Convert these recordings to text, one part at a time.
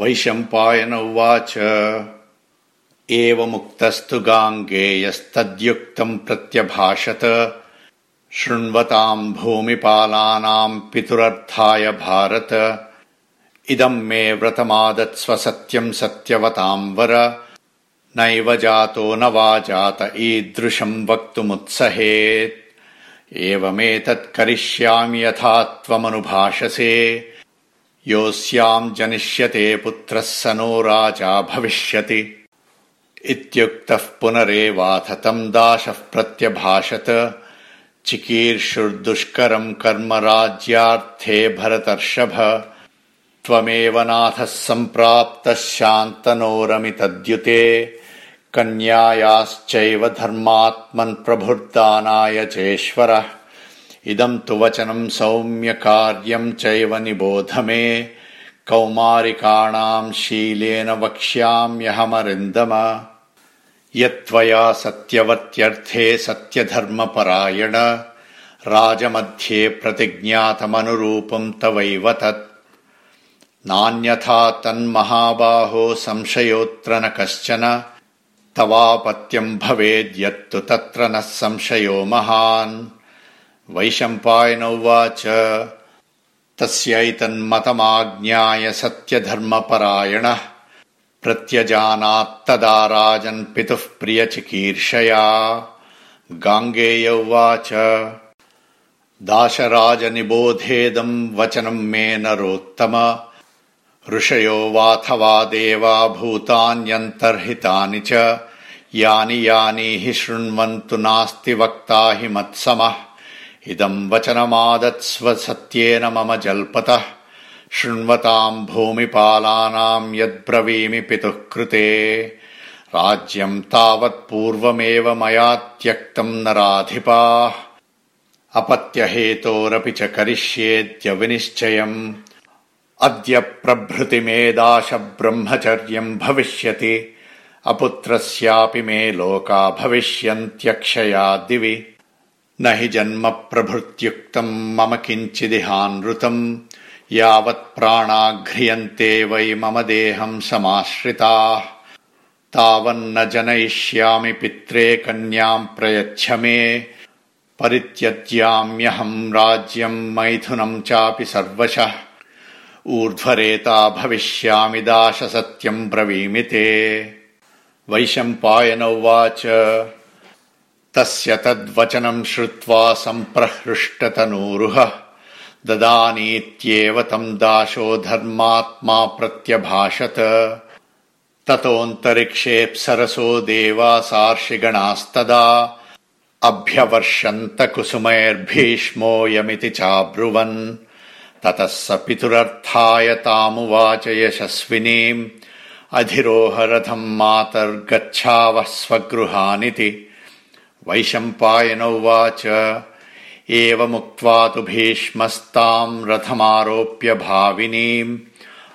वैशम्पायन उवाच एवमुक्तस्तु गाङ्गेयस्तद्युक्तम् प्रत्यभाषत। शृण्वताम् भूमिपालानाम् पितुरर्थाय भारत। इदम् मे व्रतमादत्स्व सत्यम् सत्यवताम् वर। नैव जातो न वा जात ईदृशम् वक्तुमुत्सहेत्। एवमेतत् करिष्यामि यथा त्वमनुभाषसे योऽस्याम् जनिष्यते पुत्रः स नो राजा भविष्यति। इत्युक्तः पुनरेवाथ तम् दाशः प्रत्यभाषत। चिकीर्षुर्दुष्करम् कर्म राज्यार्थे भरतर्षभ। त्वमेव नाथः सम्प्राप्तः शान्तनोरमितद्युते। कन्यायाश्चैव धर्मात्मन् प्रभुर्दानाय चेश्वरः इदम् तु वचनम् सौम्यकार्यम् चैव निबोध मे। कौमारिकाणाम् शीलेन वक्ष्याम्यहमरिन्दम। यत्त्वया सत्यवत्यर्थे सत्यधर्मपरायण। राजमध्ये प्रतिज्ञातमनुरूपम् तवैव तत्। नान्यथा तन्महाबाहो संशयोऽत्र न कश्चन। तवापत्यम् भवेद्यत्तु तत्र नः संशयो महान् वैशम्पायन उवाच तस्यैतन्मतमाज्ञाय सत्यधर्मपरायणः। प्रत्यजानात्तदा राजन् पितुः प्रियचिकीर्षया। गाङ्गेय उवाच दाशराजनिबोधेदम् वचनम् मे नरोत्तम। ऋषयो वाथवा देवा भूतान्यन्तर्हितानि च। यानि यानि हि शृण्वन्तु नास्ति वक्ता हि मत्समः इदम् वचनमादत्स्व सत्येन मम जल्पतः शृण्वताम् भूमिपालानाम् यद्ब्रवीमि पितुः कृते। राज्यम् तावत्पूर्वमेव मया त्यक्तम् नराधिपाः अपत्यहेतोरपि च करिष्येद्य विनिश्चयम्। अद्य प्रभृतिमेदाश ब्रह्मचर्यम् भविष्यति। अपुत्रस्यापि मे लोका भविष्यन्त्यक्षया दिवि न हि जन्म प्रभृत्युक्तम् मम किञ्चिदिहानृतम् यावत्प्राणाघ्रियन्ते वै मम देहम् समाश्रिताः। तावन्न जनयिष्यामि पित्रे कन्याम् प्रयच्छ मे परित्यज्याम्यहम् राज्यम् मैथुनम् चापि सर्वशः। ऊर्ध्वरेता भविष्यामि दाशसत्यम् ब्रवीमि ते। वैशम्पायन उवाच तस्य तद्वचनम् श्रुत्वा सम्प्रहृष्टतनूरुहः ददानीत्येव तम् दाशो धर्मात्मा प्रत्यभाषत ततोऽन्तरिक्षेऽप्सरसो देवासार्षिगणास्तदा अभ्यवर्षन्त कुसुमैर्भीष्मोऽयमिति चाब्रुवन्। ततः स पितुरर्थाय तामुवाच यशस्विनीम्। अधिरोहरथम् मातर्गच्छावः स्वगृहानिति वैशम्पायन उवाच एवमुक्त्वा तु भीष्मस्ताम् रथमारोप्य भाविनीम्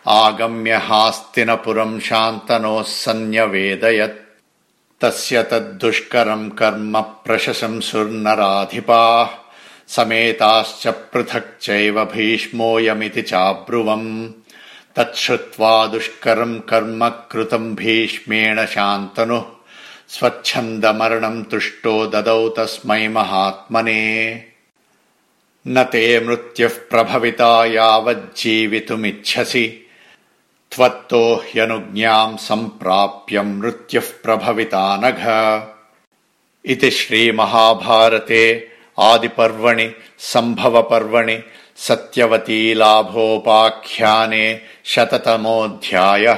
आगम्य हास्तिनपुरम् शान्तनोः सन्न्यवेदयत्। तस्य तद्दुष्करम् कर्म प्रशशंसुर्नराधिपाः समेताश्च पृथक् चैव भीष्मोऽयमिति चाब्रुवम्। तच्छ्रुत्वा दुष्करम् कर्म कृतम् भीष्मेण शान्तनुः स्वच्छन्दमरणम् तुष्टो ददौ तस्मै महात्मने। न ते मृत्युः प्रभविता यावज्जीवितुमिच्छसि त्वत्तो ह्यनुज्ञाम् सम्प्राप्य मृत्युः प्रभविता नघ। इति श्रीमहाभारते आदिपर्वणि सम्भवपर्वणि सत्यवतीलाभोपाख्याने शततमोऽध्यायः